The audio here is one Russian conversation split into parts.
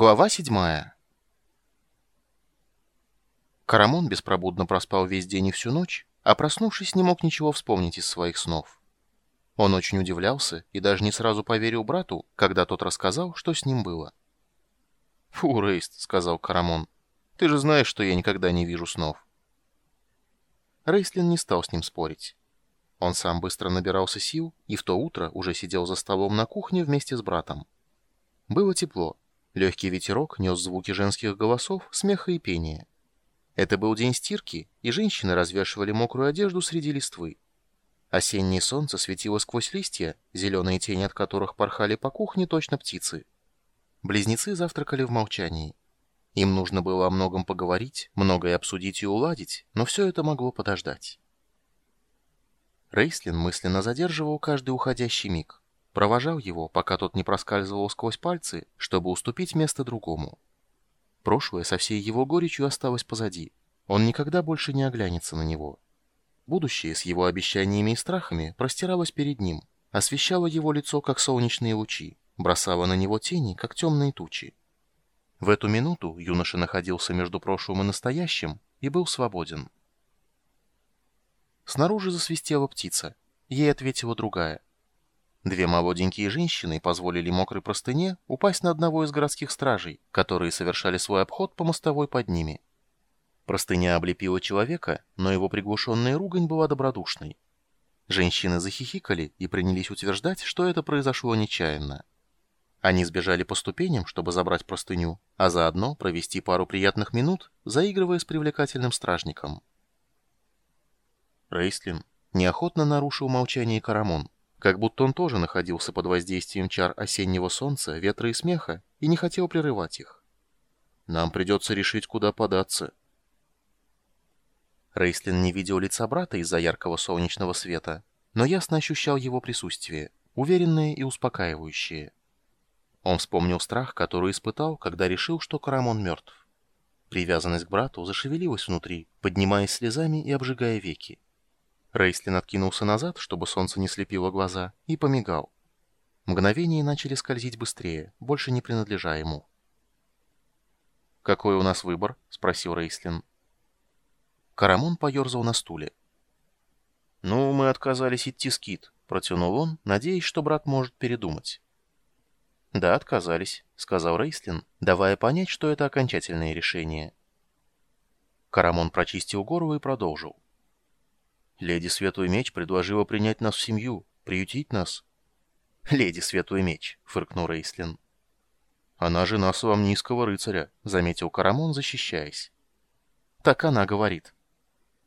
Глава седьмая. Карамон беспробудно проспал весь день и всю ночь, а проснувшись, не мог ничего вспомнить из своих снов. Он очень удивлялся и даже не сразу поверил брату, когда тот рассказал, что с ним было. «Фу, Рейст», — сказал Карамон, — «ты же знаешь, что я никогда не вижу снов». Рейстлин не стал с ним спорить. Он сам быстро набирался сил и в то утро уже сидел за столом на кухне вместе с братом. Было тепло. Легкий ветерок нес звуки женских голосов, смеха и пения. Это был день стирки, и женщины развешивали мокрую одежду среди листвы. Осеннее солнце светило сквозь листья, зеленые тени от которых порхали по кухне точно птицы. Близнецы завтракали в молчании. Им нужно было о многом поговорить, многое обсудить и уладить, но все это могло подождать. Рейслин мысленно задерживал каждый уходящий миг. Провожал его, пока тот не проскальзывал сквозь пальцы, чтобы уступить место другому. Прошлое со всей его горечью осталось позади. Он никогда больше не оглянется на него. Будущее с его обещаниями и страхами простиралось перед ним, освещало его лицо, как солнечные лучи, бросало на него тени, как темные тучи. В эту минуту юноша находился между прошлым и настоящим и был свободен. Снаружи засвистела птица. Ей ответила другая — Две молоденькие женщины позволили мокрой простыне упасть на одного из городских стражей, которые совершали свой обход по мостовой под ними. Простыня облепила человека, но его приглушенная ругань была добродушной. Женщины захихикали и принялись утверждать, что это произошло нечаянно. Они сбежали по ступеням, чтобы забрать простыню, а заодно провести пару приятных минут, заигрывая с привлекательным стражником. Рейслин неохотно нарушил молчание Карамон как будто он тоже находился под воздействием чар осеннего солнца, ветра и смеха, и не хотел прерывать их. «Нам придется решить, куда податься». Рейслин не видел лица брата из-за яркого солнечного света, но ясно ощущал его присутствие, уверенное и успокаивающее. Он вспомнил страх, который испытал, когда решил, что Карамон мертв. Привязанность к брату зашевелилась внутри, поднимаясь слезами и обжигая веки. Рейслин откинулся назад, чтобы солнце не слепило глаза, и помигал. Мгновения начали скользить быстрее, больше не принадлежа ему. «Какой у нас выбор?» — спросил Рейслин. Карамон поерзал на стуле. «Ну, мы отказались идти с Кит», — протянул он, надеясь, что брат может передумать. «Да, отказались», — сказал Рейслин, давая понять, что это окончательное решение. Карамон прочистил горло и продолжил. Леди Светлый Меч предложила принять нас в семью, приютить нас. «Леди Светлый Меч», — фыркнул Рейслин. «Она жена Соломнийского рыцаря», — заметил Карамон, защищаясь. «Так она говорит».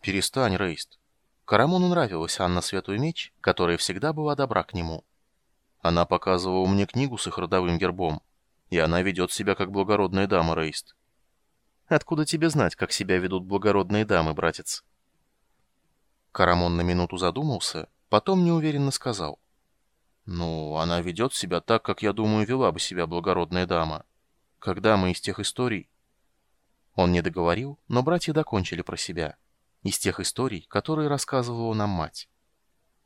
«Перестань, Рейст». Карамону нравилась Анна Светлый Меч, которая всегда была добра к нему. Она показывала мне книгу с их родовым гербом, и она ведет себя как благородная дама, Рейст. «Откуда тебе знать, как себя ведут благородные дамы, братец?» Карамон на минуту задумался, потом неуверенно сказал. «Ну, она ведет себя так, как, я думаю, вела бы себя благородная дама. Когда мы из тех историй...» Он не договорил, но братья докончили про себя. Из тех историй, которые рассказывала нам мать.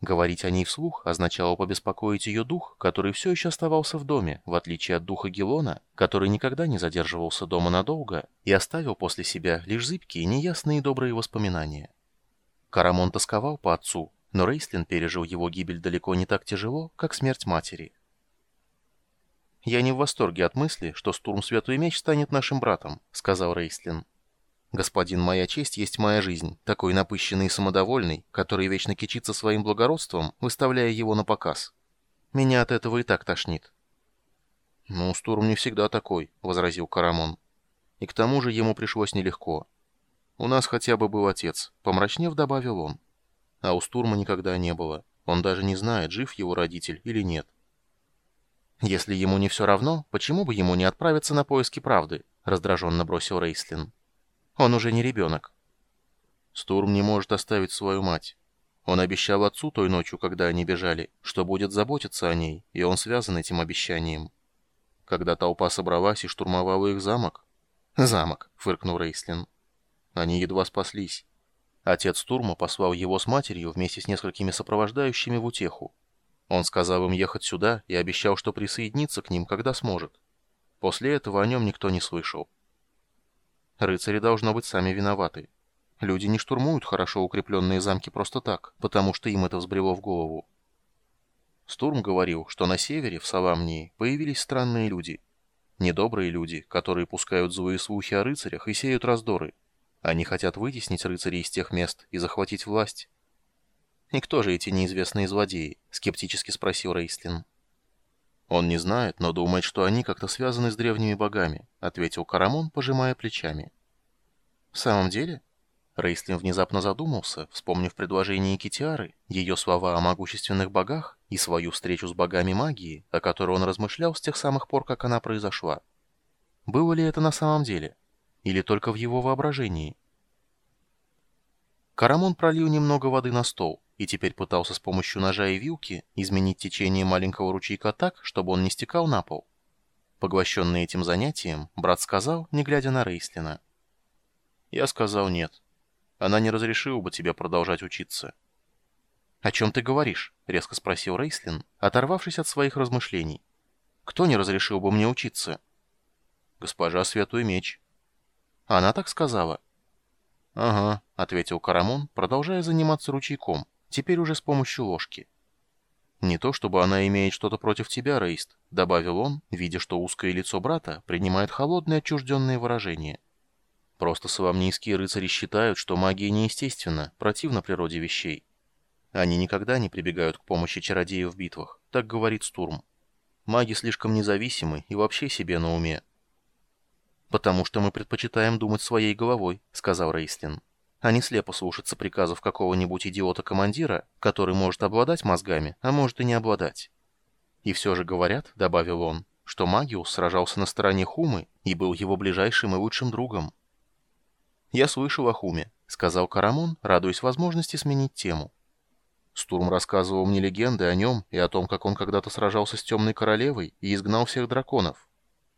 Говорить о ней вслух означало побеспокоить ее дух, который все еще оставался в доме, в отличие от духа Гелона, который никогда не задерживался дома надолго и оставил после себя лишь зыбкие, неясные и добрые воспоминания. Карамон тосковал по отцу, но Рейслин пережил его гибель далеко не так тяжело, как смерть матери. «Я не в восторге от мысли, что Стурм Светлый Меч станет нашим братом», — сказал Рейслин. «Господин, моя честь есть моя жизнь, такой напыщенный и самодовольный, который вечно кичится своим благородством, выставляя его на показ. Меня от этого и так тошнит». «Ну, Стурм не всегда такой», — возразил Карамон. «И к тому же ему пришлось нелегко. У нас хотя бы был отец, помрачнев добавил он. А у Стурма никогда не было. Он даже не знает, жив его родитель или нет. Если ему не все равно, почему бы ему не отправиться на поиски правды? Раздраженно бросил Рейслин. Он уже не ребенок. Стурм не может оставить свою мать. Он обещал отцу той ночью, когда они бежали, что будет заботиться о ней, и он связан этим обещанием. Когда толпа собралась и штурмовала их замок... «Замок», — фыркнул Рейслин. Они едва спаслись. Отец Турма послал его с матерью вместе с несколькими сопровождающими в утеху. Он сказал им ехать сюда и обещал, что присоединится к ним, когда сможет. После этого о нем никто не слышал. Рыцари, должно быть, сами виноваты. Люди не штурмуют хорошо укрепленные замки просто так, потому что им это взбрело в голову. Стурм говорил, что на севере, в Саламнии, появились странные люди. Недобрые люди, которые пускают злые слухи о рыцарях и сеют раздоры. Они хотят вытеснить рыцарей из тех мест и захватить власть. «И кто же эти неизвестные злодеи?» — скептически спросил Рейслин. «Он не знает, но думает, что они как-то связаны с древними богами», — ответил Карамон, пожимая плечами. «В самом деле?» Рейслин внезапно задумался, вспомнив предложение Китиары, ее слова о могущественных богах и свою встречу с богами магии, о которой он размышлял с тех самых пор, как она произошла. Было ли это на самом деле? Или только в его воображении? Карамон пролил немного воды на стол и теперь пытался с помощью ножа и вилки изменить течение маленького ручейка так, чтобы он не стекал на пол. Поглощенный этим занятием, брат сказал, не глядя на Рейслина. «Я сказал нет. Она не разрешила бы тебе продолжать учиться». «О чем ты говоришь?» — резко спросил Рейслин, оторвавшись от своих размышлений. «Кто не разрешил бы мне учиться?» «Госпожа Святой Меч». «Она так сказала?» «Ага», — ответил Карамон, продолжая заниматься ручейком, теперь уже с помощью ложки. «Не то чтобы она имеет что-то против тебя, Рейст», — добавил он, видя, что узкое лицо брата принимает холодное отчужденное выражение. Просто соломнийские рыцари считают, что магия неестественна, противна природе вещей. Они никогда не прибегают к помощи чародеев в битвах, так говорит Стурм. Маги слишком независимы и вообще себе на уме. «Потому что мы предпочитаем думать своей головой», — сказал Рейслин. «А не слепо слушаться приказов какого-нибудь идиота-командира, который может обладать мозгами, а может и не обладать». «И все же говорят», — добавил он, — «что Магиус сражался на стороне Хумы и был его ближайшим и лучшим другом». «Я слышал о Хуме», — сказал Карамон, радуясь возможности сменить тему. Стурм рассказывал мне легенды о нем и о том, как он когда-то сражался с Темной Королевой и изгнал всех драконов.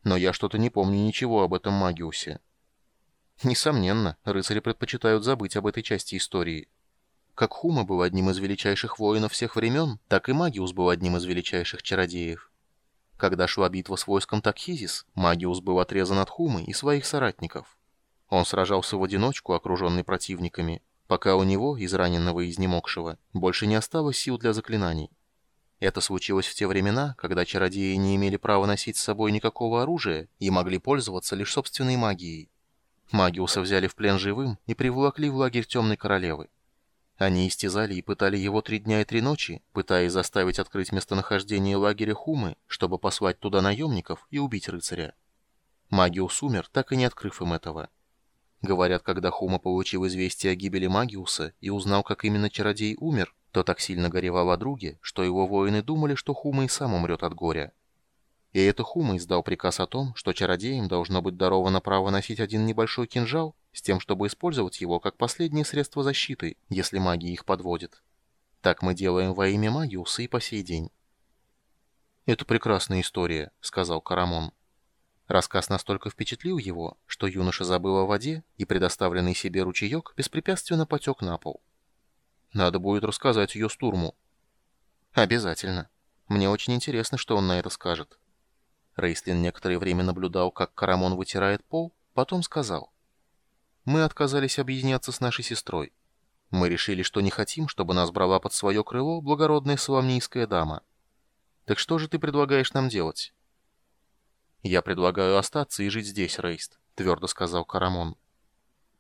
Но я что-то не помню ничего об этом Магиусе. Несомненно, рыцари предпочитают забыть об этой части истории. Как Хума был одним из величайших воинов всех времен, так и Магиус был одним из величайших чародеев. Когда шла битва с войском Такхизис, Магиус был отрезан от Хумы и своих соратников. Он сражался в одиночку, окруженный противниками, пока у него, израненного и изнемогшего, больше не осталось сил для заклинаний. Это случилось в те времена, когда чародеи не имели права носить с собой никакого оружия и могли пользоваться лишь собственной магией. Магиуса взяли в плен живым и приволокли в лагерь Темной Королевы. Они истязали и пытали его три дня и три ночи, пытаясь заставить открыть местонахождение лагеря Хумы, чтобы послать туда наемников и убить рыцаря. Магиус умер, так и не открыв им этого. Говорят, когда Хума получил известие о гибели Магиуса и узнал, как именно чародей умер, то так сильно горевал о друге, что его воины думали, что Хума и сам умрет от горя. И это Хума издал приказ о том, что чародеям должно быть даровано право носить один небольшой кинжал, с тем, чтобы использовать его как последнее средство защиты, если магия их подводит. Так мы делаем во имя Магиуса и по сей день. «Это прекрасная история», — сказал Карамон. Рассказ настолько впечатлил его, что юноша забыл о воде, и предоставленный себе ручеек беспрепятственно потек на пол. Надо будет рассказать ее Стурму. Обязательно. Мне очень интересно, что он на это скажет. Рейслин некоторое время наблюдал, как Карамон вытирает пол, потом сказал. Мы отказались объединяться с нашей сестрой. Мы решили, что не хотим, чтобы нас брала под свое крыло благородная соломнийская дама. Так что же ты предлагаешь нам делать? «Я предлагаю остаться и жить здесь, Рейст», — твердо сказал Карамон.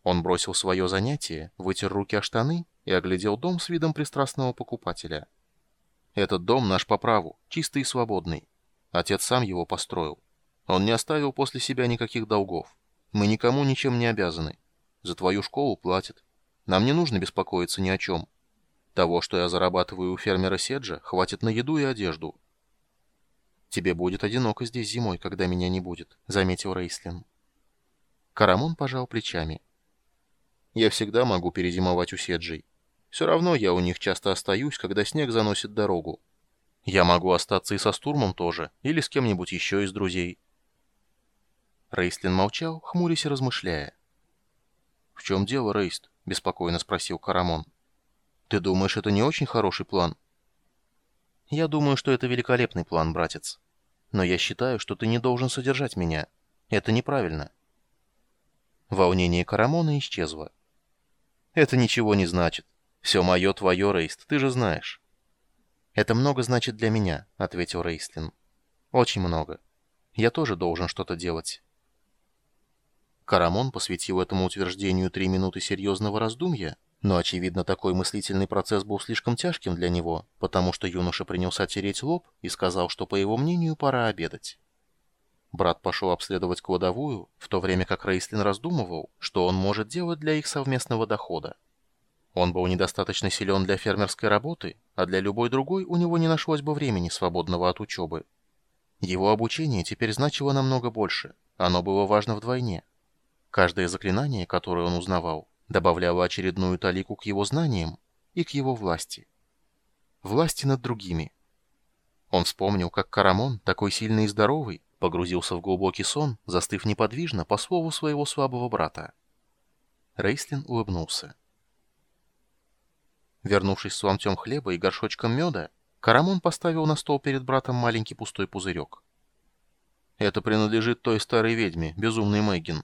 Он бросил свое занятие, вытер руки о штаны и оглядел дом с видом пристрастного покупателя. «Этот дом наш по праву, чистый и свободный. Отец сам его построил. Он не оставил после себя никаких долгов. Мы никому ничем не обязаны. За твою школу платят. Нам не нужно беспокоиться ни о чем. Того, что я зарабатываю у фермера Седжа, хватит на еду и одежду. «Тебе будет одиноко здесь зимой, когда меня не будет», — заметил Рейслин. Карамон пожал плечами. «Я всегда могу перезимовать у Седжей. Все равно я у них часто остаюсь, когда снег заносит дорогу. Я могу остаться и со Стурмом тоже, или с кем-нибудь еще из друзей». Рейслин молчал, хмурясь и размышляя. «В чем дело, Рейст?» — беспокойно спросил Карамон. «Ты думаешь, это не очень хороший план?» «Я думаю, что это великолепный план, братец. Но я считаю, что ты не должен содержать меня. Это неправильно». Волнение Карамона исчезло. «Это ничего не значит. Все мое твое, Рейст, ты же знаешь». «Это много значит для меня», — ответил Рейстлин. «Очень много. Я тоже должен что-то делать». Карамон посвятил этому утверждению три минуты серьезного раздумья, но, очевидно, такой мыслительный процесс был слишком тяжким для него, потому что юноша принялся тереть лоб и сказал, что, по его мнению, пора обедать. Брат пошел обследовать кладовую, в то время как Рейслин раздумывал, что он может делать для их совместного дохода. Он был недостаточно силен для фермерской работы, а для любой другой у него не нашлось бы времени, свободного от учебы. Его обучение теперь значило намного больше, оно было важно вдвойне. Каждое заклинание, которое он узнавал, добавляло очередную талику к его знаниям и к его власти. Власти над другими. Он вспомнил, как Карамон, такой сильный и здоровый, погрузился в глубокий сон, застыв неподвижно по слову своего слабого брата. Рейслин улыбнулся. Вернувшись с ломтем хлеба и горшочком меда, Карамон поставил на стол перед братом маленький пустой пузырек. «Это принадлежит той старой ведьме, безумной Мэггин.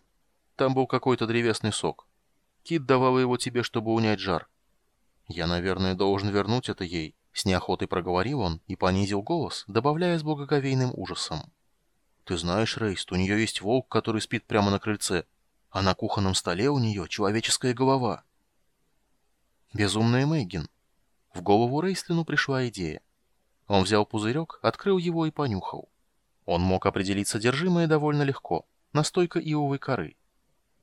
Там был какой-то древесный сок. Кит давала его тебе, чтобы унять жар. Я, наверное, должен вернуть это ей. С неохотой проговорил он и понизил голос, добавляя с благоговейным ужасом. Ты знаешь, Рейст, у нее есть волк, который спит прямо на крыльце, а на кухонном столе у нее человеческая голова. Безумная Мэггин. В голову Рейстлину пришла идея. Он взял пузырек, открыл его и понюхал. Он мог определить содержимое довольно легко. Настойка ивовой коры.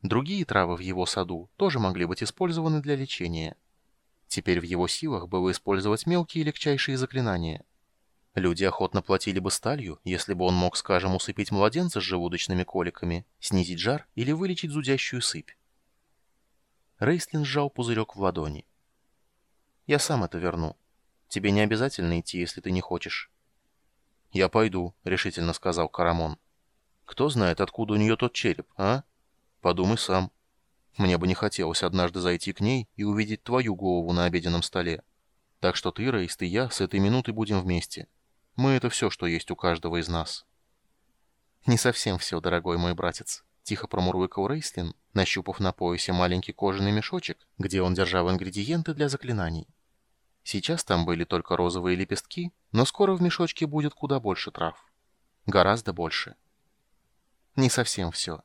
Другие травы в его саду тоже могли быть использованы для лечения. Теперь в его силах было использовать мелкие легчайшие заклинания. Люди охотно платили бы сталью, если бы он мог, скажем, усыпить младенца с желудочными коликами, снизить жар или вылечить зудящую сыпь. Рейслин сжал пузырек в ладони. «Я сам это верну. Тебе не обязательно идти, если ты не хочешь». «Я пойду», — решительно сказал Карамон. «Кто знает, откуда у нее тот череп, а?» Подумай сам. Мне бы не хотелось однажды зайти к ней и увидеть твою голову на обеденном столе. Так что ты, Рейст, и я с этой минуты будем вместе. Мы — это все, что есть у каждого из нас». «Не совсем все, дорогой мой братец», — тихо промурлыкал Рейслин, нащупав на поясе маленький кожаный мешочек, где он держал ингредиенты для заклинаний. Сейчас там были только розовые лепестки, но скоро в мешочке будет куда больше трав. Гораздо больше. Не совсем все.